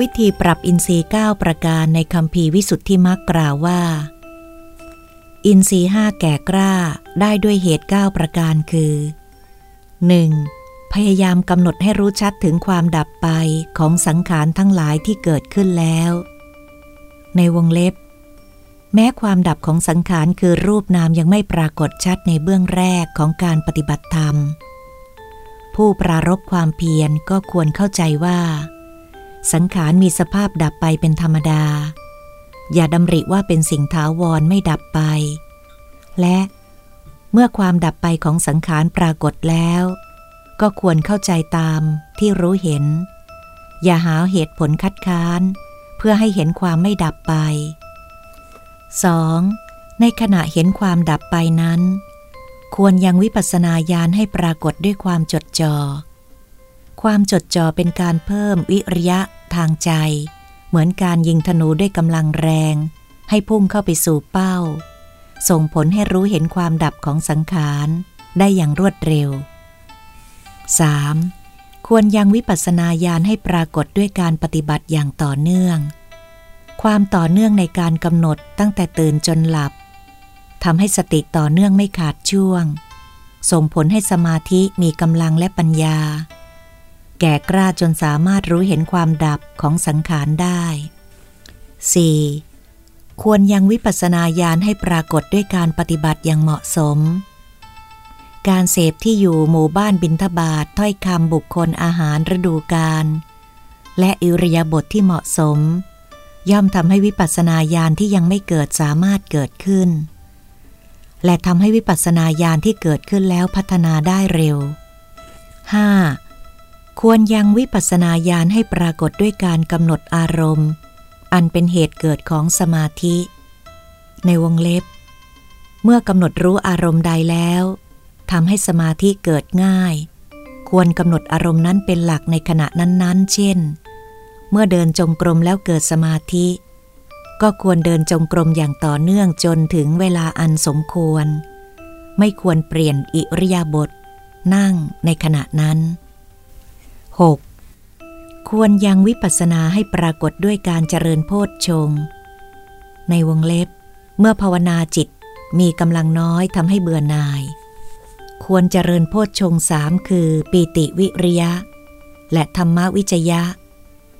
วิธีปรับอินทรีย์9ประการในคำพีวิสุทธิมักกล่าวว่า อินทรีย์ห้าแก่กล้าได้ด้วยเหตุ 9 ประการคือ 1. พยายามกำหนดให้รู้ชัดถึงความดับไปของสังขารทั้งหลายที่เกิดขึ้นแล้ว ในวงเล็บ แม้ความดับของสังขารคือรูปนามยังไม่ปรากฏชัดในเบื้องแรกของการปฏิบัติธรรม ผู้ปรารบความเพียรก็ควรเข้าใจว่า สังขารมีสภาพดับไปเป็นธรรมดา อย่าดำริว่าเป็นสิ่งถาวรไม่ดับไป และเมื่อความดับไปของสังขารปรากฏแล้ว ก็ควรเข้าใจตามที่รู้เห็น อย่าหาเหตุผลคัดค้าน เพื่อให้เห็นความไม่ดับไป 2. ในขณะเห็นความดับไปนั้น ควรยังวิปัสสนาญาณให้ปรากฏด้วยความจดจอ่อ ความจดจ่อเป็นการเพิ่มวิริยะทางใจ เหมือนการยิงธนูด้วยกำลังแรง ให้พุ่งเข้าไปสู่เป้า ส่งผลให้รู้เห็นความดับของสังขารได้อย่างรวดเร็ว 3. ควรยังวิปัสสนาญาณให้ปรากฏด้วยการปฏิบัติอย่างต่อเนื่อง ความต่อเนื่องในการกำหนดตั้งแต่ตื่นจนหลับทำให้สติต่อเนื่องไม่ขาดช่วง ส่งผลให้สมาธิมีกำลังและปัญญา แก่กล้าจนสามารถรู้เห็นความดับของสังขารได้ 4. ควรยังวิปัสสนาญาณให้ปรากฏด้วยการปฏิบัติอย่างเหมาะสม การเสพที่อยู่หมู่บ้านบินทบาทถ้อยคำบุคคลอาหารฤดูกาลและอิริยาบถทที่เหมาะสม ย่อมทำให้วิปัสสนาญาณที่ยังไม่เกิดสามารถเกิดขึ้น และทำให้วิปัสสนาญาณที่เกิดขึ้นแล้วพัฒนาได้เร็ว 5. ควรยังวิปัสสนาญาณให้ปรากฏด้วยการกำหนดอารมณ์ อันเป็นเหตุเกิดของสมาธิ ในวงเล็บ เมื่อกำหนดรู้อารมณ์ใดแล้วทำให้สมาธิเกิดง่าย ควรกำหนดอารมณ์นั้นเป็นหลักในขณะนั้นๆ เช่น เมื่อเดินจงกรมแล้วเกิดสมาธิ ก็ควรเดินจงกรมอย่างต่อเนื่องจนถึงเวลาอันสมควร ไม่ควรเปลี่ยนอิริยาบถนั่งในขณะนั้น 6. ควรยังวิปัสสนาให้ปรากฏด้วยการเจริญโพชฌงในวงเล็บ เมื่อภาวนาจิตมีกำลังน้อยทำให้เบื่อหน่าย ควรเจริญโพชฌงสามคือปีติวิริยะ และธรรมวิจยะ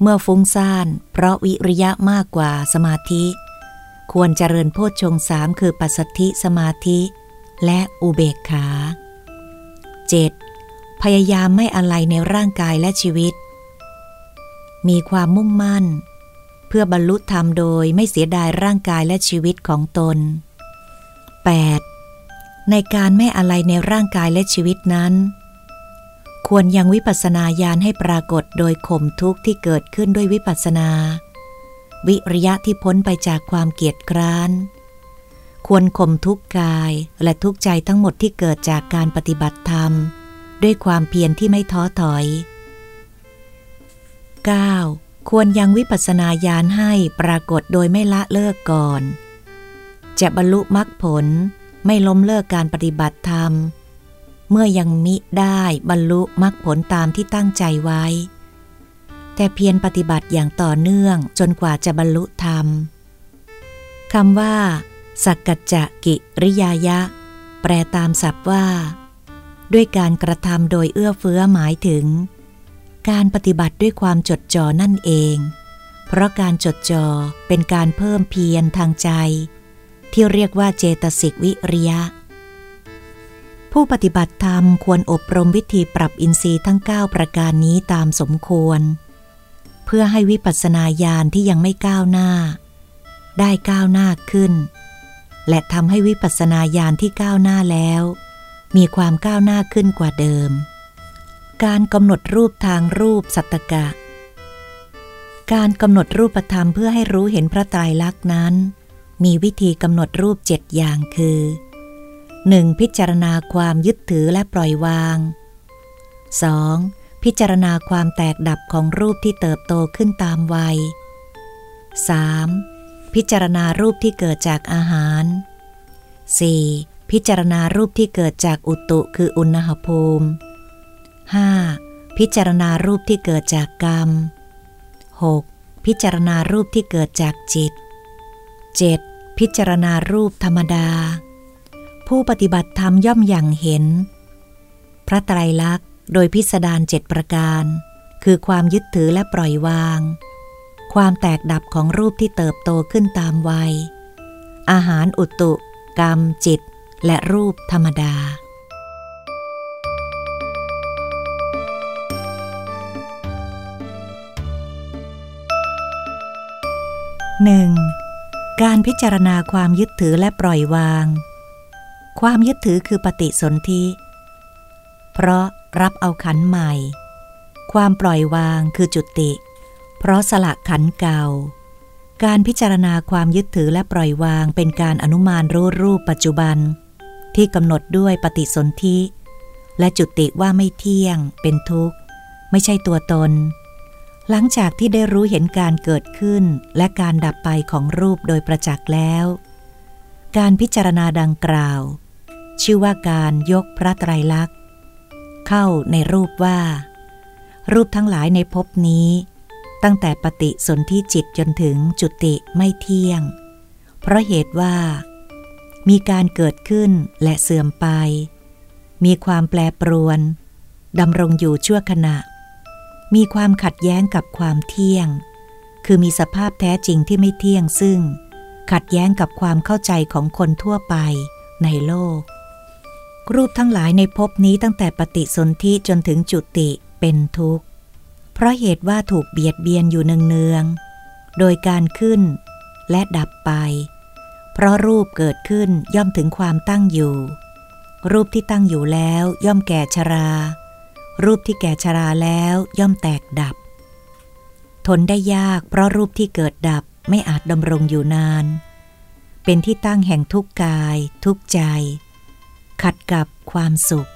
เมื่อฟุ้งซ่านเพราะวิริยะมากกว่าสมาธิ ควรเจริญโพชฌงสามคือปัสสธิสมาธิ และอุเบกขา 7. พยายามไม่อะไรในร่างกายและชีวิต มีความมุ่งมั่น เพื่อบรรลุธรรมโดยไม่เสียดายร่างกายและชีวิตของตน 8. ในการไม่อะไรในร่างกายและชีวิตนั้น ควรยังวิปัสสนาญาณให้ปรากฏโดยข่มทุกข์ที่เกิดขึ้นด้วยวิปัสสนา วิริยะที่พ้นไปจากความเกียจคร้าน ควรข่มทุกข์กายและทุกข์ใจทั้งหมดที่เกิดจากการปฏิบัติธรรม ด้วยความเพียรที่ไม่ท้อถอย 9. ควรยังวิปัสสนาญาณให้ปรากฏโดยไม่ละเลิกก่อน จะบรรลุมรรคผลไม่ล้มเลิกการปฏิบัติธรรม เมื่อยังมิได้บรรลุมรรคผลตามที่ตั้งใจไว้ แต่เพียรปฏิบัติอย่างต่อเนื่องจนกว่าจะบรรลุธรรมคำว่า สักกัจจกิริยายะ แปลตามศัพท์ว่า ด้วยการกระทำโดยเอื้อเฟื้อหมายถึง การปฏิบัติด้วยความจดจ่อนั่นเอง เพราะการจดจ่อเป็นการเพิ่มเพียรทางใจ ที่เรียกว่าเจตสิกวิริยะ ผู้ปฏิบัติธรรมควรอบรมวิธีปรับอินทรีย์ทั้ง 9 ประการนี้ตามสมควร เพื่อให้วิปัสสนาญาณที่ยังไม่ก้าวหน้า ได้ก้าวหน้าขึ้น และทำให้วิปัสสนาญาณที่ก้าวหน้าแล้ว มีความก้าวหน้าขึ้นกว่าเดิม การกำหนดรูปทางรูปสัตตกะ การกำหนดรูปธรรมเพื่อให้รู้เห็นพระไตรลักษณ์นั้น มีวิธีกำหนดรูปเจ็ดอย่างคือ 1. พิจารณาความยึดถือและปล่อยวาง 2. พิจารณาความแตกดับของรูปที่เติบโตขึ้นตามวัย 3. พิจารณารูปที่เกิดจากอาหาร 4. พิจารณารูปที่เกิดจากอุตุคืออุณหภูมิ 5. พิจารณารูปที่เกิดจากกรรม 6. พิจารณารูปที่เกิดจากจิต 7. พิจารณารูปธรรมดา ผู้ปฏิบัติธรรมย่อมอย่างเห็น พระไตรลักษณ์โดยพิสดารเจ็ดประการ คือความยึดถือและปล่อยวาง ความแตกดับของรูปที่เติบโตขึ้นตามวัย อาหารอุตุ กรรม จิต และรูปธรรมดา 1. การพิจารณาความยึดถือและปล่อยวาง ความยึดถือคือปฏิสนธิ เพราะรับเอาขันใหม่ ความปล่อยวางคือจุติ เพราะสละขันเก่า การพิจารณาความยึดถือและปล่อยวางเป็นการอนุมานรู้รูปปัจจุบัน ที่กำหนดด้วยปฏิสนธิ และจุติว่าไม่เที่ยงเป็นทุกข์ ไม่ใช่ตัวตน หลังจากที่ได้รู้เห็นการเกิดขึ้นและการดับไปของรูปโดยประจักษ์แล้ว การพิจารณาดังกล่าว ชื่อว่าการยกพระไตรลักษณ์ เข้าในรูปว่า รูปทั้งหลายในภพนี้ ตั้งแต่ปฏิสนธิจิตจนถึงจุติไม่เที่ยง เพราะเหตุว่า มีการเกิดขึ้นและเสื่อมไป มีความแปรปรวนดำรงอยู่ชั่วขณะ มีความขัดแย้งกับความเที่ยง คือมีสภาพแท้จริงที่ไม่เที่ยงซึ่ง ขัดแย้งกับความเข้าใจของคนทั่วไปในโลก รูปทั้งหลายในภพนี้ตั้งแต่ปฏิสนธิจนถึงจุติเป็นทุกข์ เพราะเหตุว่าถูกเบียดเบียนอยู่เนืองๆโดยการขึ้นและดับไป เพราะรูปเกิดขึ้นย่อมถึงความตั้งอยู่ รูปที่ตั้งอยู่แล้วย่อมแก่ชรา รูปที่แก่ชราแล้วย่อมแตกดับ ทนได้ยากเพราะรูปที่เกิดดับไม่อาจดำรงอยู่นาน เป็นที่ตั้งแห่งทุกกาย ทุกใจ ขัดกับความสุข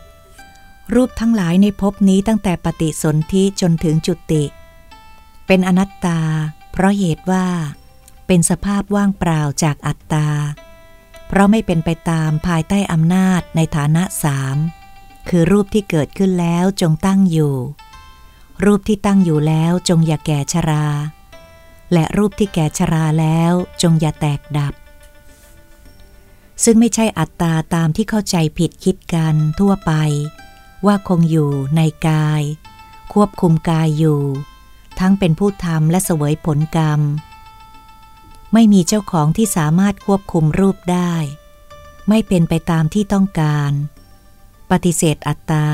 รูปทั้งหลายในภพนี้ตั้งแต่ปฏิสนธิจนถึงจุติ เป็นอนัตตา เพราะเหตุว่า เป็นสภาพว่างเปล่าจากอัตตา เพราะไม่เป็นไปตามภายใต้อำนาจในฐานะสามคือรูปที่เกิดขึ้นแล้วจงตั้งอยู่ รูปที่ตั้งอยู่แล้วจงอย่าแก่ชรา และรูปที่แก่ชราแล้วจงอย่าแตกดับ ซึ่งไม่ใช่อัตตาตามที่เข้าใจผิดคิดกันทั่วไป ว่าคงอยู่ในกาย ควบคุมกายอยู่ ทั้งเป็นผู้ทำและเสวยผลกรรม ไม่มีเจ้าของที่สามารถควบคุมรูปได้ ไม่เป็นไปตามที่ต้องการ ปฏิเสธอัตตา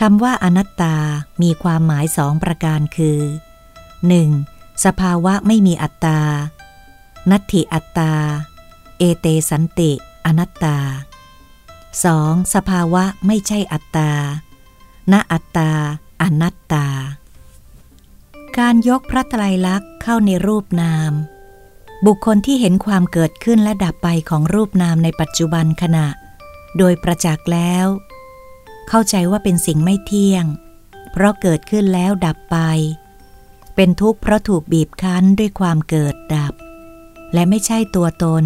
คำว่าอนัตตา มีความหมายสองประการคือ 1. สภาวะไม่มีอัตตา นัตถิอัตตา เอเตสันติอนัตตา 2. สภาวะไม่ใช่อัตตา ณอัตตา อนัตตา การยกพระไตรลักษณ์เข้าในรูปนาม บุคคลที่เห็นความเกิดขึ้นและดับไปของรูปนามในปัจจุบันขณะ โดยประจักษ์แล้ว เข้าใจว่าเป็นสิ่งไม่เที่ยง เพราะเกิดขึ้นแล้วดับไป เป็นทุกข์เพราะถูกบีบคั้นด้วยความเกิดดับ และไม่ใช่ตัวตน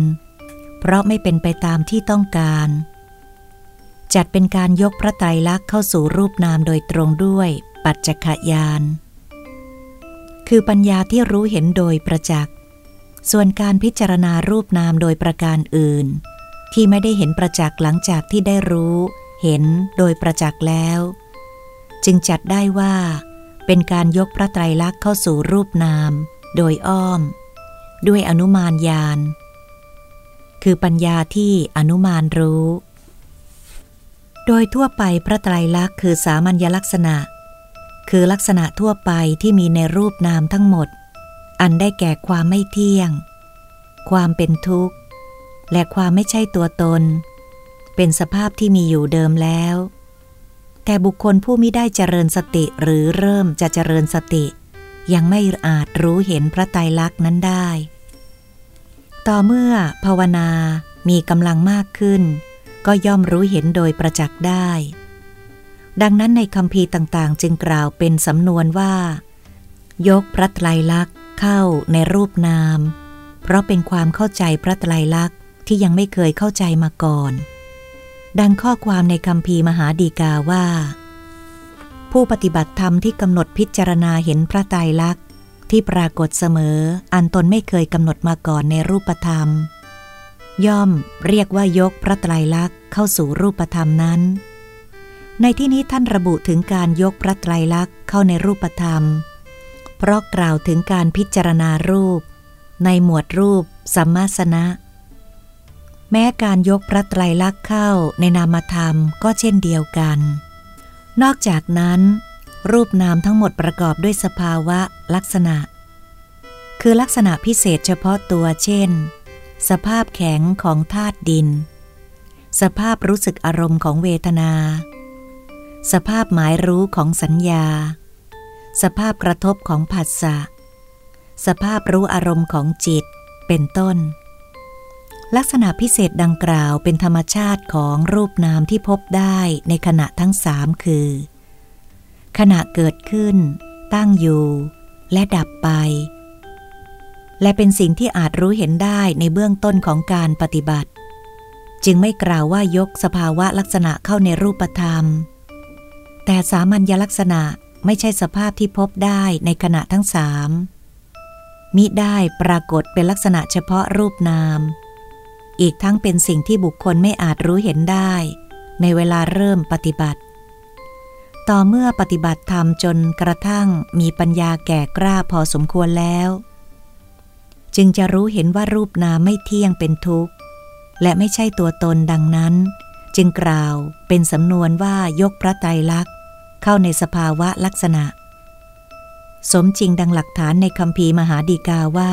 เพราะไม่เป็นไปตามที่ต้องการ จัดเป็นการยกพระไตรลักษณ์เข้าสู่รูปนามโดยตรงด้วยปัจจขยานคือปัญญาที่รู้เห็นโดยประจักษ์ ส่วนการพิจารณารูปนามโดยประการอื่น ที่ไม่ได้เห็นประจักษ์หลังจากที่ได้รู้ เห็นโดยประจักษ์แล้ว จึงจัดได้ว่า เป็นการยกพระไตรลักษณ์เข้าสู่รูปนาม โดยอ้อม ด้วยอนุมานญาณคือปัญญาที่อนุมานรู้ โดยทั่วไปพระไตรลักษณ์คือสามัญลักษณะ คือลักษณะทั่วไปที่มีในรูปนามทั้งหมด อันได้แก่ความไม่เที่ยง ความเป็นทุกข์ และความไม่ใช่ตัวตน เป็นสภาพที่มีอยู่เดิมแล้ว แต่บุคคลผู้ไม่ได้เจริญสติหรือเริ่มจะเจริญสติ ยังไม่อาจรู้เห็นพระไตรลักษณ์นั้นได้ ต่อเมื่อภาวนามีกำลังมากขึ้น ก็ย่อมรู้เห็นโดยประจักษ์ได้ ดังนั้นในคำพีต่างๆ จึงกล่าวเป็นสำนวนว่า ยกพระไตรลักษณ์ เข้าในรูปนาม เพราะเป็นความเข้าใจพระไตรลักษณ์ที่ยังไม่เคยเข้าใจมาก่อน ดังข้อความในคำพีมหาดีกาว่า ผู้ปฏิบัติธรรมที่กำหนดพิจารณาเห็นพระไตรลักษณ์ที่ปรากฏเสมออันตนไม่เคยกำหนดมาก่อนในรูปธรรม ย่อมเรียกว่ายกพระไตรลักษณ์เข้าสู่รูปธรรมนั้น ในที่นี้ท่านระบุถึงการยกพระไตรลักษณ์เข้าในรูปธรรม เพราะกล่าวถึงการพิจารณารูป ในหมวดรูปสัมมาสนะ แม้การยกพระไตรลักษณ์เข้าในนามธรรมก็เช่นเดียวกัน นอกจากนั้น รูปนามทั้งหมดประกอบด้วยสภาวะลักษณะ คือลักษณะพิเศษเฉพาะตัวเช่น สภาพแข็งของธาตุดิน สภาพรู้สึกอารมณ์ของเวทนา สภาพหมายรู้ของสัญญา สภาพกระทบของผัสสะ สภาพรู้อารมณ์ของจิต เป็นต้น ลักษณะพิเศษดังกล่าวเป็นธรรมชาติของรูปนามที่พบได้ในขณะทั้งสามคือ ขณะเกิดขึ้น ตั้งอยู่ และดับไป และเป็นสิ่งที่อาจรู้เห็นได้ในเบื้องต้นของการปฏิบัติ จึงไม่กล่าวว่ายกสภาวะลักษณะเข้าในรูปธรรม แต่สามัญลักษณะ ไม่ใช่สภาพที่พบได้ในขณะทั้งสามมิได้ปรากฏเป็นลักษณะเฉพาะรูปนาม อีกทั้งเป็นสิ่งที่บุคคลไม่อาจรู้เห็นได้ ในเวลาเริ่มปฏิบัติ ต่อเมื่อปฏิบัติธรรมจนกระทั่งมีปัญญาแก่กล้าพอสมควรแล้ว จึงจะรู้เห็นว่ารูปนามไม่เที่ยงเป็นทุกข์ และไม่ใช่ตัวตนดังนั้น จึงกล่าวเป็นสำนวนว่ายกพระไตรลักษณ เข้าในสภาวะลักษณะ สมจริงดังหลักฐานในคำพีมหาดีกาว่า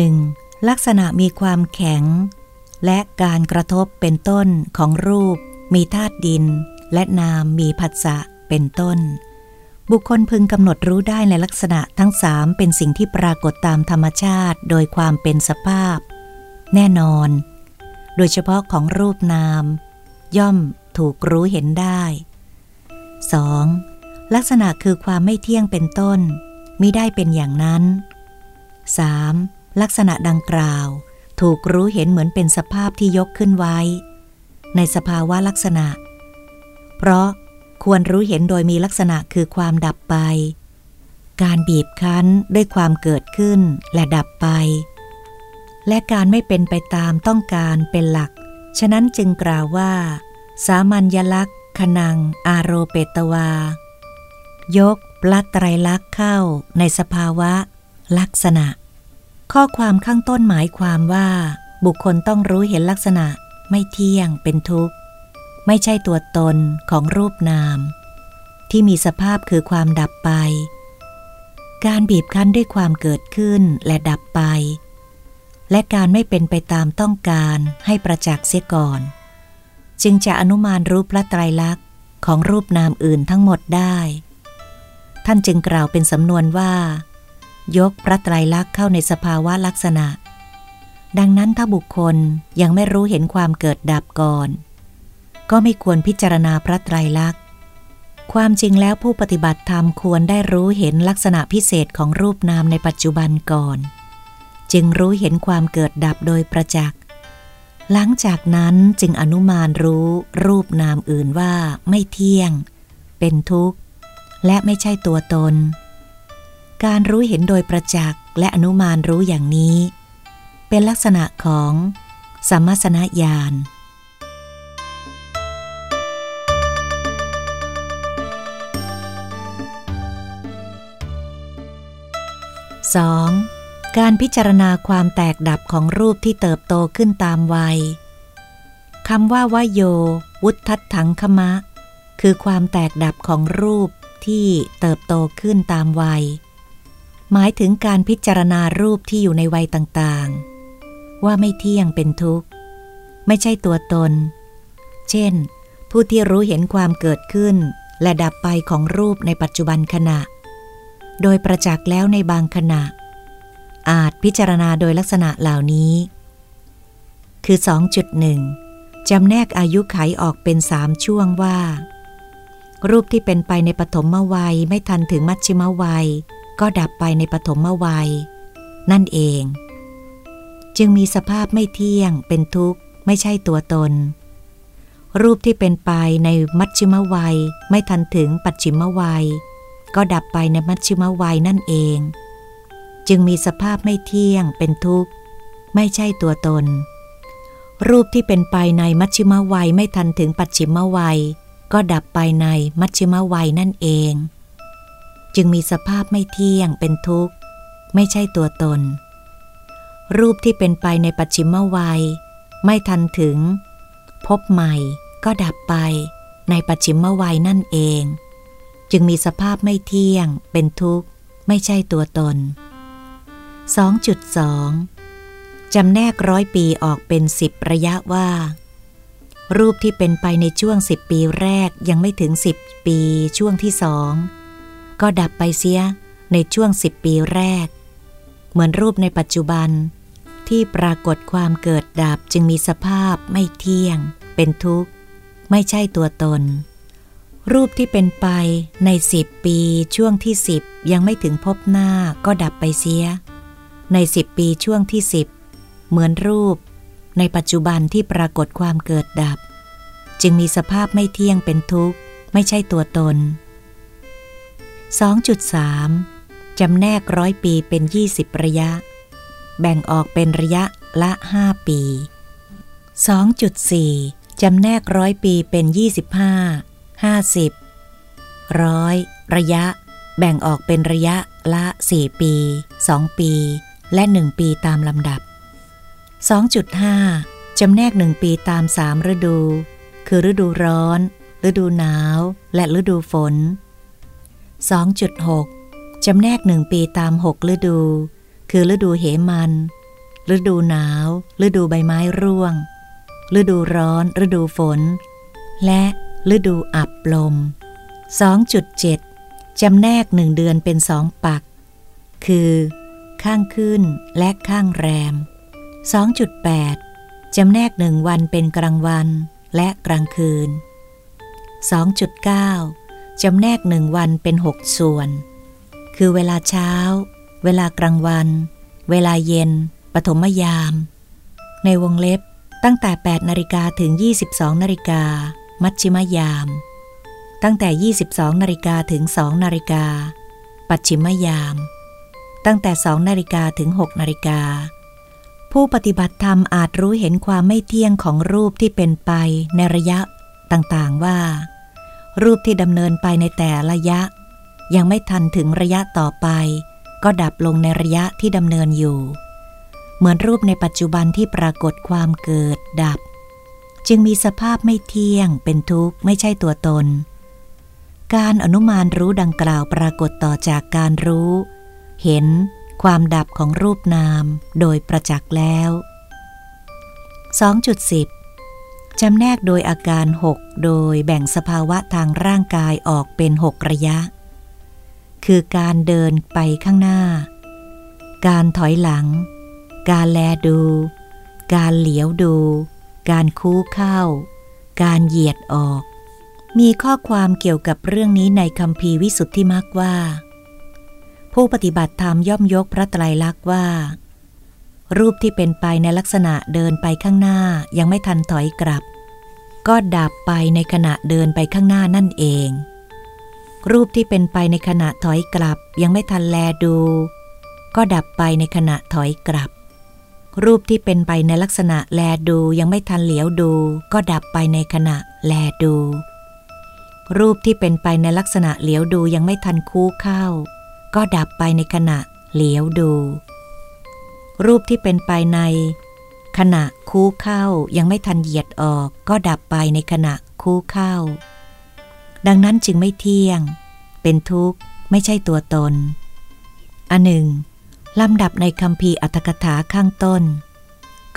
1. ลักษณะมีความแข็ง และการกระทบเป็นต้นของรูป มีธาตุดิน และนามมีผัสสะเป็นต้น บุคคลพึงกำหนดรู้ได้ในลักษณะทั้งสามเป็นสิ่งที่ปรากฏตามธรรมชาติโดยความเป็นสภาพ แน่นอน โดยเฉพาะของรูปนาม ย่อมถูกรู้เห็นได้ 2. ลักษณะคือความไม่เที่ยงเป็นต้นมิได้เป็นอย่างนั้น 3. ลักษณะดังกล่าว ถูกรู้เห็นเหมือนเป็นสภาพที่ยกขึ้นไว้ ในสภาวะลักษณะ เพราะควรรู้เห็นโดยมีลักษณะคือความดับไป การบีบคั้นด้วยความเกิดขึ้นและดับไป และการไม่เป็นไปตามต้องการเป็นหลัก ฉะนั้นจึงกล่าวว่า สามัญลักษณ ขนัง อาโรเปตวา ยกปลัตไตรลักษ์เข้าในสภาวะ ลักษณะ ข้อความข้างต้นหมายความว่า บุคคลต้องรู้เห็นลักษณะไม่เที่ยงเป็นทุกข์ ไม่ใช่ตัวตนของรูปนาม ที่มีสภาพคือความดับไป การบีบคั้นด้วยความเกิดขึ้นและดับไป และการไม่เป็นไปตามต้องการให้ประจักษ์เสียก่อน จึงจะอนุมานรูปพระไตรลักษณ์ของรูปนามอื่นทั้งหมดได้ ท่านจึงกล่าวเป็นสำนวนว่า ยกพระไตรลักษณ์เข้าในสภาวะลักษณะ ดังนั้นถ้าบุคคลยังไม่รู้เห็นความเกิดดับก่อน ก็ไม่ควรพิจารณาพระไตรลักษณ์ ความจริงแล้วผู้ปฏิบัติธรรมควรได้รู้เห็นลักษณะพิเศษของรูปนามในปัจจุบันก่อน จึงรู้เห็นความเกิดดับโดยประจักษ์ หลังจากนั้นจึงอนุมานรู้รูปนามอื่นว่าไม่เที่ยง เป็นทุกข์ และไม่ใช่ตัวตน การรู้เห็นโดยประจักษ์และอนุมานรู้อย่างนี้ เป็นลักษณะของสัมมาสนญาณ 2. การพิจารณาความแตกดับของรูปที่เติบโตขึ้นตามวัยคำว่าวโย วุฒัตถังคมะ คือความแตกดับของรูปที่เติบโตขึ้นตามวัย หมายถึงการพิจารณารูปที่อยู่ในวัยต่างๆ ว่าไม่เที่ยงเป็นทุกข์ ไม่ใช่ตัวตน เช่น ผู้ที่รู้เห็นความเกิดขึ้น และดับไปของรูปในปัจจุบันขณะ โดยประจักษ์แล้วในบางขณะ อาจพิจารณาโดยลักษณะเหล่านี้ คือ 2.1จำแนกอายุไขออกเป็นสามช่วงว่า รูปที่เป็นไปในปฐมวัยไม่ทันถึงมัชชิมวัย ก็ดับไปในปฐมวัย นั่นเอง จึงมีสภาพไม่เที่ยงเป็นทุกข์ไม่ใช่ตัวตน รูปที่เป็นไปในมัชชิมวัยไม่ทันถึงปัจฉิมวัย ก็ดับไปในมัชชิมวัยนั่นเอง จึงมีสภาพไม่เที่ยงเป็นทุกข์ ไม่ใช่ตัวตน รูปที่เป็นไปในมัชชิมวัยไม่ทันถึงปัจฉิมวัย ก็ดับไปในมัชชิมวัยนั่นเอง จึงมีสภาพไม่เที่ยงเป็นทุกข์ ไม่ใช่ตัวตน รูปที่เป็นไปในปัจฉิมวัย ไม่ทันถึง พบใหม่ ก็ดับไปในปัจฉิมวัยนั่นเอง จึงมีสภาพไม่เที่ยงเป็นทุกข์ ไม่ใช่ตัวตน 2.2 จำแนกร้อยปีออกเป็นสิบระยะว่า รูปที่เป็นไปในช่วงสิบปีแรกยังไม่ถึงสิบปีช่วงที่สองก็ดับไปเสียในช่วงสิบปีแรก เหมือนรูปในปัจจุบัน ที่ปรากฏความเกิดดับจึงมีสภาพไม่เที่ยง เป็นทุกข์ ไม่ใช่ตัวตน รูปที่เป็นไปในสิบปีช่วงที่สิบยังไม่ถึงพบหน้าก็ดับไปเสีย ในสิบปีช่วงที่สิบเหมือนรูป ในปัจจุบันที่ปรากฏความเกิดดับ จึงมีสภาพไม่เที่ยงเป็นทุกข์ ไม่ใช่ตัวตน 2.3 จำแนกร้อยปีเป็น 20 ระยะ แบ่งออกเป็นระยะละ 5 ปี 2.4 จำแนกร้อยปีเป็น 25 50ร้อยระยะ แบ่งออกเป็นระยะละ 4 ปี 2 ปี และหนึ่งปีตามลำดับ 2.5 จำแนกหนึ่งปีตามสามฤดู คือฤดูร้อน ฤดูหนาว และฤดูฝน 2.6 จำแนกหนึ่งปีตามหกฤดู คือฤดูเหมัน ฤดูหนาว ฤดูใบไม้ร่วง ฤดูร้อน ฤดูฝน และฤดูอับลม 2.7จำแนกหนึ่งเดือนเป็นสองปัก คือ ข้างขึ้นและข้างแรม 2.8 จำแนกหนึ่งวันเป็นกลางวันและกลางคืน 2.9 จำแนกหนึ่งวันเป็นหกส่วน คือเวลาเช้า เวลากลางวัน เวลาเย็น ปฐมยาม ในวงเล็บตั้งแต่ 8 นาฬิกาถึง 22 นาฬิกา มัชชิมยาม ตั้งแต่ 22 นาฬิกาถึง 2 นาฬิกา ปัจฉิมยาม ตั้งแต่สองนาฬิกาถึงหกนาฬิกา ผู้ปฏิบัติธรรมอาจรู้เห็นความไม่เที่ยงของรูปที่เป็นไปในระยะต่างๆว่า รูปที่ดำเนินไปในแต่ระยะ ยังไม่ทันถึงระยะต่อไป ก็ดับลงในระยะที่ดำเนินอยู่ เหมือนรูปในปัจจุบันที่ปรากฏความเกิดดับ จึงมีสภาพไม่เที่ยง เป็นทุกข์ไม่ใช่ตัวตน การอนุมานรู้ดังกล่าวปรากฏต่อจากการรู้ เห็นความดับของรูปนามโดยประจักษ์แล้ว 2.10 จำแนกโดยอาการ 6 โดยแบ่งสภาวะทางร่างกายออกเป็น 6 ระยะ คือการเดินไปข้างหน้า การถอยหลัง การแลดู การเหลียวดู การคู่เข้า การเหยียดออก มีข้อความเกี่ยวกับเรื่องนี้ในคำพีวิสุทธิมักว่า ผู้ปฏิบัติธรรมย่อมยกพระไตรลักษณ์ว่า รูปที่เป็นไปในลักษณะเดินไปข้างหน้ายังไม่ทันถอยกลับ ก็ดับไปในขณะเดินไปข้างหน้านั่นเอง รูปที่เป็นไปในขณะถอยกลับยังไม่ทันแลดู ก็ดับไปในขณะถอยกลับ รูปที่เป็นไปในลักษณะแลดูยังไม่ทันเหลียวดู ก็ดับไปในขณะแลดู รูปที่เป็นไปในลักษณะเหลียวดูยังไม่ทันคู่เข้า ก็ดับไปในขณะเหลียวดู รูปที่เป็นไปในขณะคู่เข้ายังไม่ทันเหยียดออกก็ดับไปในขณะคู่เข้า ดังนั้นจึงไม่เที่ยง เป็นทุกข์ไม่ใช่ตัวตน อันหนึ่งลำดับในคำพีอัตถกถาข้างต้น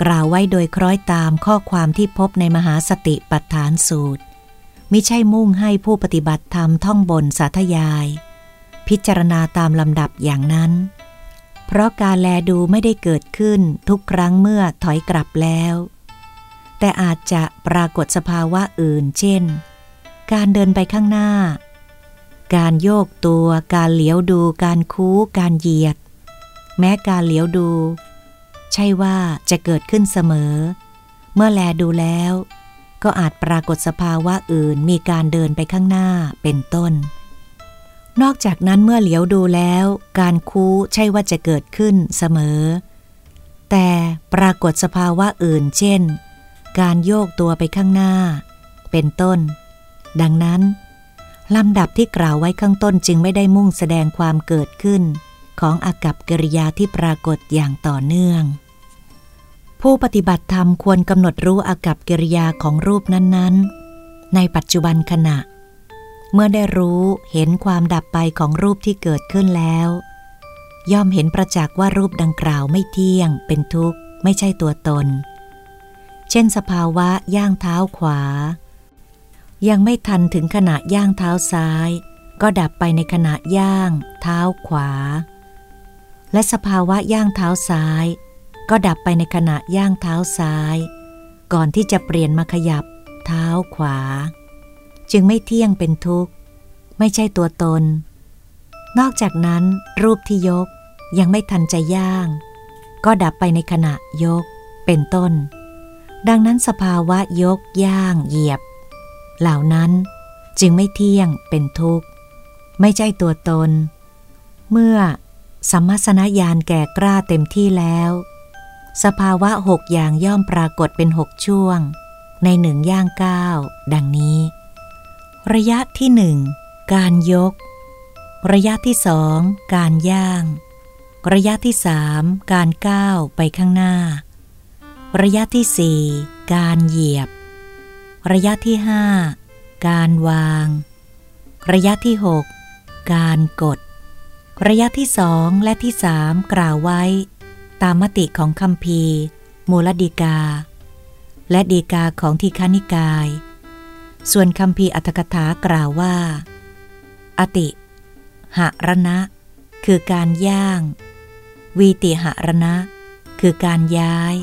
กล่าวไว้โดยคล้อยตามข้อความที่พบในมหาสติปัฏฐานสูตร มิใช่มุ่งให้ผู้ปฏิบัติธรรมท่องบนสาธยาย พิจารณาตามลำดับอย่างนั้น เพราะการแลดูไม่ได้เกิดขึ้นทุกครั้งเมื่อถอยกลับแล้ว แต่อาจจะปรากฏสภาวะอื่น เช่น การเดินไปข้างหน้า การโยกตัว การเหลียวดู การคู้ การเหยียด แม้การเหลียวดู ใช่ว่าจะเกิดขึ้นเสมอ เมื่อแลดูแล้ว ก็อาจปรากฏสภาวะอื่นมีการเดินไปข้างหน้าเป็นต้น นอกจากนั้นเมื่อเหลียวดูแล้ว การคูใช่ว่าจะเกิดขึ้นเสมอ แต่ปรากฏสภาวะอื่น เช่น การโยกตัวไปข้างหน้า เป็นต้น ดังนั้นลำดับที่กล่าวไว้ข้างต้นจึงไม่ได้มุ่งแสดงความเกิดขึ้น ของอากับกิริยาที่ปรากฏอย่างต่อเนื่อง ผู้ปฏิบัติธรรมควรกำหนดรู้อากับกิริยาของรูปนั้นๆ ในปัจจุบันขณะ เมื่อได้รู้เห็นความดับไปของรูปที่เกิดขึ้นแล้ว ย่อมเห็นประจักษ์ว่ารูปดังกล่าวไม่เที่ยง เป็นทุกข์ ไม่ใช่ตัวตน เช่นสภาวะย่างเท้าขวา ยังไม่ทันถึงขณะย่างเท้าซ้าย ก็ดับไปในขณะย่าง เท้าขวา และสภาวะย่างเท้าซ้าย ก็ดับไปในขณะย่างเท้าซ้าย ก่อนที่จะเปลี่ยนมาขยับ เท้าขวา จึงไม่เที่ยงเป็นทุกข์ ไม่ใช่ตัวตน นอกจากนั้นรูปที่ยกยังไม่ทันจะย่าง ก็ดับไปในขณะยกเป็นต้น ดังนั้นสภาวะยกย่างเหยียบ เหล่านั้นจึงไม่เที่ยงเป็นทุกข์ ไม่ใช่ตัวตน เมื่อสัมมาสนญาณแก่กล้าเต็มที่แล้ว สภาวะหกอย่างย่อมปรากฏเป็นหกช่วง ในหนึ่งย่างก้าวดังนี้ ระยะที่หนึ่งการยก ระยะที่สองการย่าง ระยะที่สามการก้าวไปข้างหน้า ระยะที่สี่การเหยียบ ระยะที่ห้าการวาง ระยะที่หกการกด ระยะที่สองและที่สามกล่าวไว้ ตามมติของคำพีมูลดีกา และดีกาของทีฆานิกาย ส่วนคำพีอัตถกถากล่าวว่า อติ หรณะ คือการย่าง วีติหรณะ คือการย้าย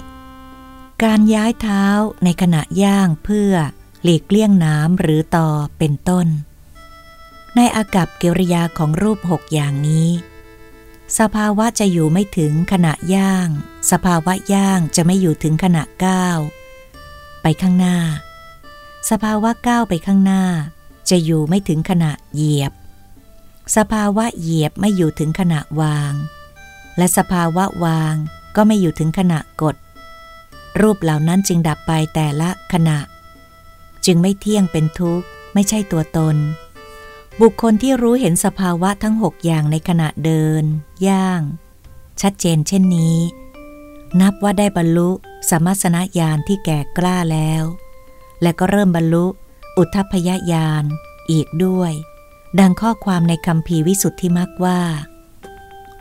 การย้ายเท้าในขณะย่างเพื่อหลีกเลี่ยงน้ำหรือต่อเป็นต้น ในอากับกิริยาของรูปหกอย่างนี้ สภาวะจะอยู่ไม่ถึงขณะย่าง สภาวะย่างจะไม่อยู่ถึงขณะก้าวไปข้างหน้า สภาวะก้าวไปข้างหน้า จะอยู่ไม่ถึงขณะเหยียบ สภาวะเหยียบไม่อยู่ถึงขณะวาง และสภาวะวางก็ไม่อยู่ถึงขณะกด รูปเหล่านั้นจึงดับไปแต่ละขณะ จึงไม่เที่ยงเป็นทุกข์ ไม่ใช่ตัวตน บุคคลที่รู้เห็นสภาวะทั้งหกอย่างในขณะเดิน ย่าง ชัดเจนเช่นนี้ นับว่าได้บรรลุสมัสนญาณที่แก่กล้าแล้ว และก็เริ่มบรรลุ อุทพยญาณอีกด้วย ดังข้อความในคำพีวิสุทธิมักว่า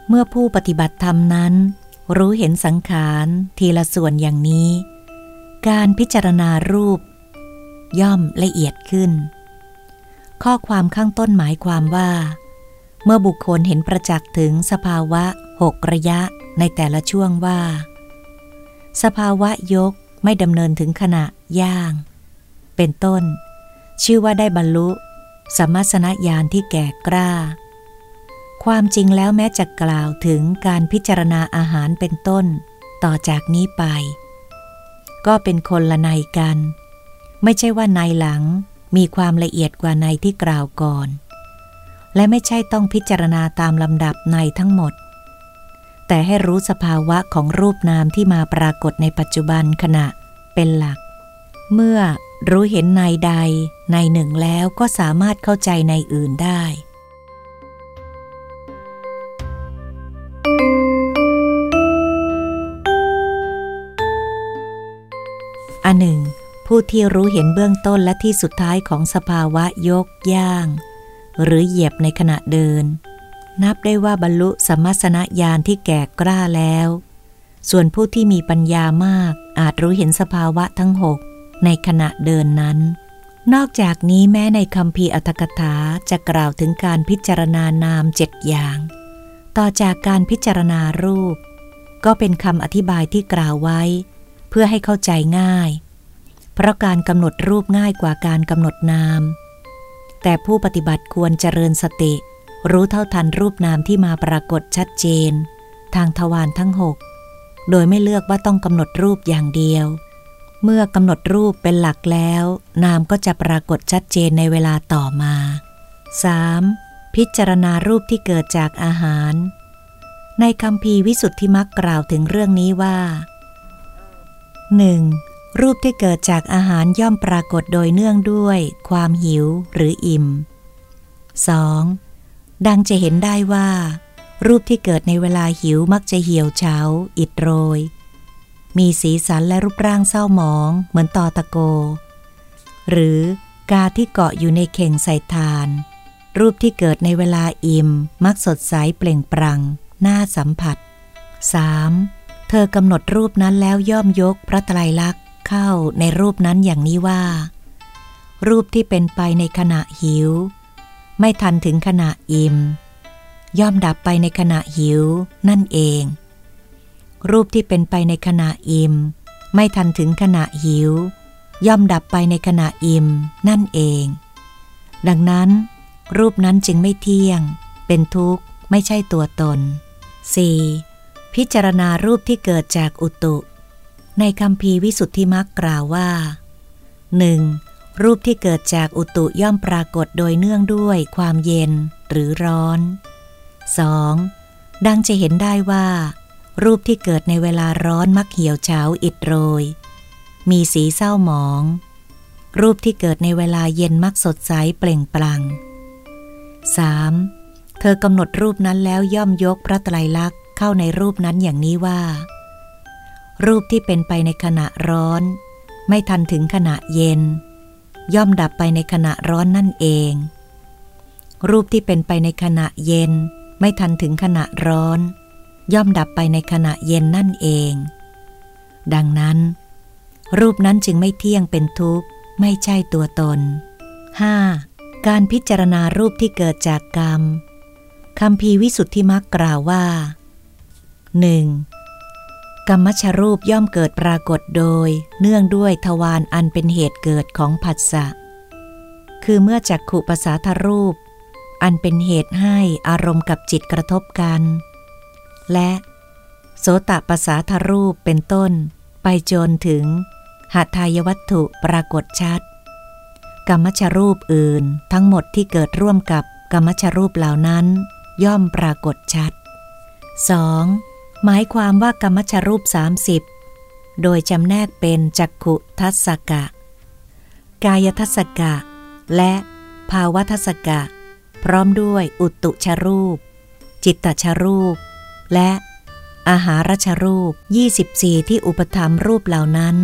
เมื่อผู้ปฏิบัติธรรมนั้น รู้เห็นสังขารทีละส่วนอย่างนี้ การพิจารณารูป ย่อมละเอียดขึ้น ข้อความข้างต้นหมายความว่า เมื่อบุคคลเห็นประจักษ์ถึงสภาวะหกระยะในแต่ละช่วงว่า สภาวะยกไม่ดำเนินถึงขณะย่าง เป็นต้น ชื่อว่าได้บรรลุสมัสนญาณที่แก่กล้า ความจริงแล้วแม้จะกล่าวถึงการพิจารณาอาหารเป็นต้น ต่อจากนี้ไป ก็เป็นคนละในกัน ไม่ใช่ว่าในหลังมีความละเอียดกว่าในที่กล่าวก่อน และไม่ใช่ต้องพิจารณาตามลำดับในทั้งหมด แต่ให้รู้สภาวะของรูปนามที่มาปรากฏในปัจจุบันขณะเป็นหลัก เมื่อ รู้เห็นในใดในหนึ่งแล้วก็สามารถเข้าใจในอื่นได้ อันหนึ่ง ผู้ที่รู้เห็นเบื้องต้นและที่สุดท้ายของสภาวะยกย่าง หรือเหยียบในขณะเดิน นับได้ว่าบรรลุสมัสนญาณที่แก่กล้าแล้ว ส่วนผู้ที่มีปัญญามากอาจรู้เห็นสภาวะทั้งหก ในขณะเดินนั้น นอกจากนี้แม้ในคำพีอัตถกถาจะกล่าวถึงการพิจารณานามเจ็ดอย่าง ต่อจากการพิจารณารูป ก็เป็นคำอธิบายที่กล่าวไว้ เพื่อให้เข้าใจง่าย เพราะการกำหนดรูปง่ายกว่าการกำหนดนาม แต่ผู้ปฏิบัติควรเจริญสติ รู้เท่าทันรูปนามที่มาปรากฏชัดเจน ทางทวารทั้งหกโดยไม่เลือกว่าต้องกำหนดรูปอย่างเดียว เมื่อกำหนดรูปเป็นหลักแล้ว นามก็จะปรากฏชัดเจนในเวลาต่อมา 3. พิพิจารณารูปที่เกิดจากอาหาร ในคำพีวิสุทธิมักกล่าวถึงเรื่องนี้ว่า 1. รูปที่เกิดจากอาหารย่อมปรากฏโดยเนื่องด้วย ความหิวหรืออิ่ม 2. ดังจะเห็นได้ว่า รูปที่เกิดในเวลาหิวมักจะเหี่ยวเฉาอิดโรย มีสีสันและรูปร่างเศร้าหมองเหมือนตอตะโก หรือกาที่เกาะอยู่ในเข่งใส่ทาน รูปที่เกิดในเวลาอิ่ม มักสดใสเปล่งปรังน่าสัมผัส 3. เธอกำหนดรูปนั้นแล้วย่อมยกพระไตรลักษณ์เข้าในรูปนั้นอย่างนี้ว่า รูปที่เป็นไปในขณะหิว ไม่ทันถึงขณะอิ่ม ย่อมดับไปในขณะหิวนั่นเอง รูปที่เป็นไปในขณะอิ่ม ไม่ทันถึงขณะหิว ย่อมดับไปในขณะอิ่มนั่นเอง ดังนั้น รูปนั้นจึงไม่เที่ยง เป็นทุกข์ไม่ใช่ตัวตน 4. พิจารณารูปที่เกิดจากอุตุ ในคำพีวิสุทธิมักกล่าวว่า 1. รูปที่เกิดจากอุตุย่อมปรากฏโดยเนื่องด้วยความเย็นหรือร้อน 2. ดังจะเห็นได้ว่า รูปที่เกิดในเวลาร้อนมักเหี่ยวเฉาอิดโรย มีสีเศร้าหมอง รูปที่เกิดในเวลาเย็นมักสดใสเปล่งปลั่ง 3. เธอกำหนดรูปนั้นแล้วย่อมยกพระไตรลักษณ์เข้าในรูปนั้นอย่างนี้ว่า รูปที่เป็นไปในขณะร้อน ไม่ทันถึงขณะเย็น ย่อมดับไปในขณะร้อนนั่นเอง รูปที่เป็นไปในขณะเย็น ไม่ทันถึงขณะร้อน ย่อมดับไปในขณะเย็นนั่นเอง ดังนั้น รูปนั้นจึงไม่เที่ยงเป็นทุกข์ ไม่ใช่ตัวตน 5. การพิจารณารูปที่เกิดจากกรรมคำพีวิสุทธิมักกล่าวว่า 1. กรรมชรูปย่อมเกิดปรากฏโดย เนื่องด้วยทวารอันเป็นเหตุเกิดของผัสสะ คือเมื่อจักขุปสาทรูป อันเป็นเหตุให้อารมณ์กับจิตกระทบกัน และ โสตประสาทรูปเป็นต้น ไปจนถึงหัตถายวัตถุปรากฏชัด กรรมชรูปอื่นทั้งหมดที่เกิดร่วมกับกรรมชรูปเหล่านั้น ย่อมปรากฏชัด 2. หมายความว่ากรรมชรูป 30 โดยจำแนกเป็นจักขุทัศกะ กายทัศกะ และภาวทัศกะ พร้อมด้วยอุตุชรูป จิตตชรูป และอาหารชรูป 24 ที่อุปธรรมรูปเหล่านั้น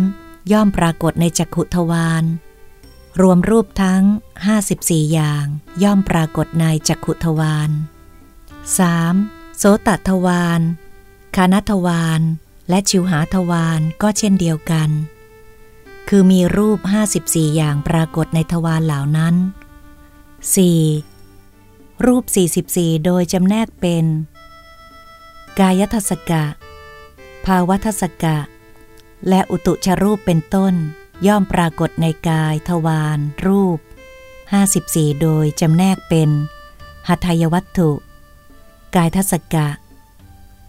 ย่อมปรากฏในจักขุทวารรวมรูปทั้ง 54 อย่าง ย่อมปรากฏในจักขุทวาร 3. โสตทวารคานทวาร และชิวหาทวารก็เช่นเดียวกัน คือมีรูป 54 อย่างปรากฏในทวารเหล่านั้น 4. รูป 44 โดยจำแนกเป็น กายทัศกะ ภาวทัศกะ และอุตุชรูปเป็นต้น ย่อมปรากฏในกายทวารรูป 54 โดยจำแนกเป็นหัตถยวัตถุ กายทัศกะ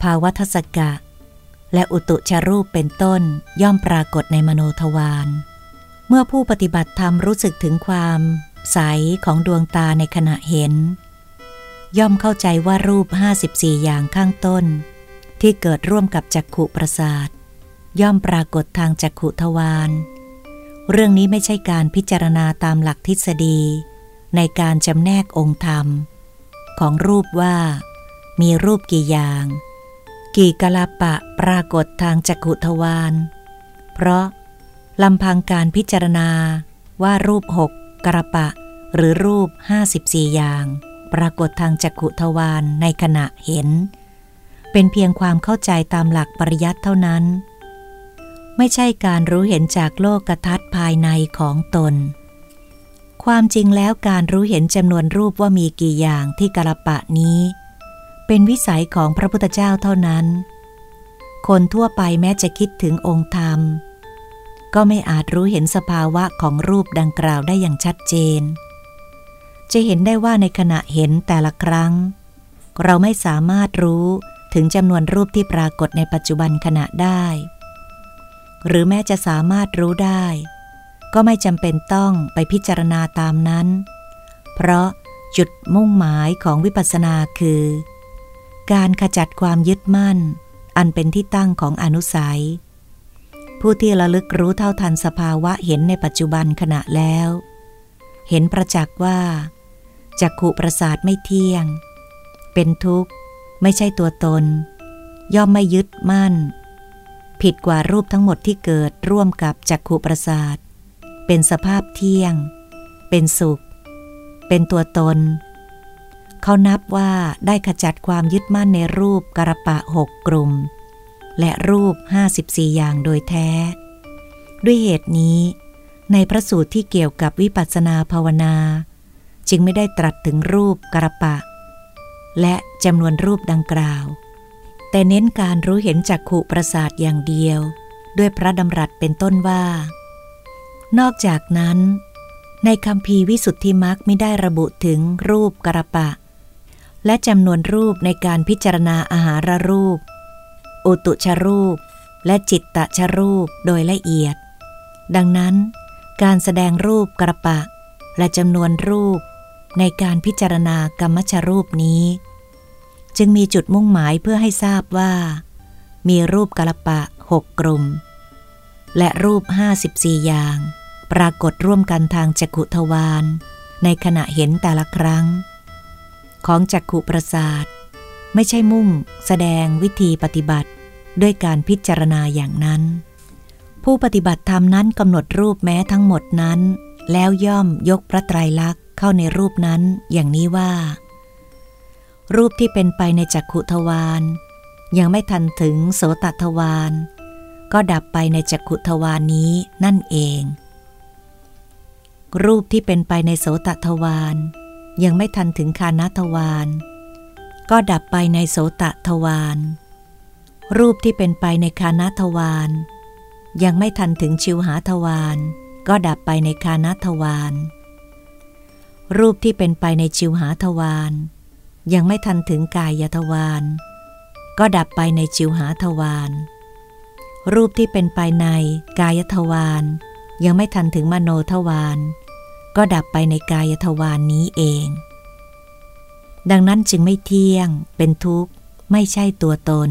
ภาวทัศกะ และอุตุชรูปเป็นต้น ย่อมปรากฏในมโนทวารเมื่อผู้ปฏิบัติธรรมรู้สึกถึงความใสของดวงตาในขณะเห็น ย่อมเข้าใจว่ารูป 54 อย่างข้างต้น ที่เกิดร่วมกับจักขุประสาท ย่อมปรากฏทางจักขุทวารเรื่องนี้ไม่ใช่การพิจารณาตามหลักทฤษฎี ในการจำแนกองค์ธรรม ของรูปว่า มีรูปกี่อย่าง กี่กลาปะปรากฏทางจักขุทวารเพราะลำพังการพิจารณาว่ารูปหกกระปะ หรือรูป 54 อย่าง ปรากฏทางจักขุทวารในขณะเห็น เป็นเพียงความเข้าใจตามหลักปริยัติเท่านั้น ไม่ใช่การรู้เห็นจากโลกกระทัดภายในของตน ความจริงแล้วการรู้เห็นจำนวนรูปว่ามีกี่อย่างที่กระปะนี้ เป็นวิสัยของพระพุทธเจ้าเท่านั้น คนทั่วไปแม้จะคิดถึงองค์ธรรม ก็ไม่อาจรู้เห็นสภาวะของรูปดังกล่าวได้อย่างชัดเจน จะเห็นได้ว่าในขณะเห็นแต่ละครั้ง เราไม่สามารถรู้ถึงจำนวนรูปที่ปรากฏในปัจจุบันขณะได้ หรือแม้จะสามารถรู้ได้ ก็ไม่จำเป็นต้องไปพิจารณาตามนั้น เพราะจุดมุ่งหมายของวิปัสสนาคือ การขจัดความยึดมั่น อันเป็นที่ตั้งของอนุสัย ผู้ที่ระลึกรู้เท่าทันสภาวะเห็นในปัจจุบันขณะแล้ว เห็นประจักษ์ว่า จักขุประสาทไม่เที่ยง เป็นทุกข์ ไม่ใช่ตัวตน ย่อมไม่ยึดมั่น ผิดกว่ารูปทั้งหมดที่เกิดร่วมกับจักขุประสาท เป็นสภาพเที่ยง เป็นสุข เป็นตัวตน เขานับว่าได้ขจัดความยึดมั่นในรูปกระปะหกกลุ่ม และรูป 54 อย่างโดยแท้ ด้วยเหตุนี้ ในพระสูตรที่เกี่ยวกับวิปัสสนาภาวนา จึงไม่ได้ตรัสถึงรูปกระปะ และจำนวนรูปดังกล่าว แต่เน้นการรู้เห็นจักขุประสาทอย่างเดียว ด้วยพระดำรัสเป็นต้นว่า นอกจากนั้น ในคำพีวิสุทธิมักไม่ได้ระบุถึงรูปกระปะ และจำนวนรูปในการพิจารณาอาหารรูป อุตุชรูป และจิตตชรูปโดยละเอียด ดังนั้น การแสดงรูปกระปะและจำนวนรูป ในการพิจารณากรรมชรูปนี้ จึงมีจุดมุ่งหมายเพื่อให้ทราบว่า มีรูปกระปะหกกลุ่ม และรูป 54 อย่าง ปรากฏร่วมกันทางจักุทวารในขณะเห็นแต่ละครั้ง ของจักขุประสาท ไม่ใช่มุ่งแสดงวิธีปฏิบัติด้วยการพิจารณาอย่างนั้น ผู้ปฏิบัติธรรมนั้นกำหนดรูปแม้ทั้งหมดนั้น แล้วย่อมยกพระไตรลักษณ์ เข้าในรูปนั้นอย่างนี้ว่า รูปที่เป็นไปในจักขุทวารยังไม่ทันถึงโสตทวารก็ดับไปในจักขุทวานนี้นั่นเอง รูปที่เป็นไปในโสตทวารยังไม่ทันถึงคานทวารก็ดับไปในโสตทวารรูปที่เป็นไปในคานทวารยังไม่ทันถึงชิวหาทวารก็ดับไปในคานทวาร รูปที่เป็นไปในชิวหาทวารยังไม่ทันถึงกายทวารก็ดับไปในชิวหาทวารรูปที่เป็นไปในกายทวารยังไม่ทันถึงมโนทวารก็ดับไปในกายทวารนนี้เอง ดังนั้นจึงไม่เที่ยง เป็นทุกข์ ไม่ใช่ตัวตน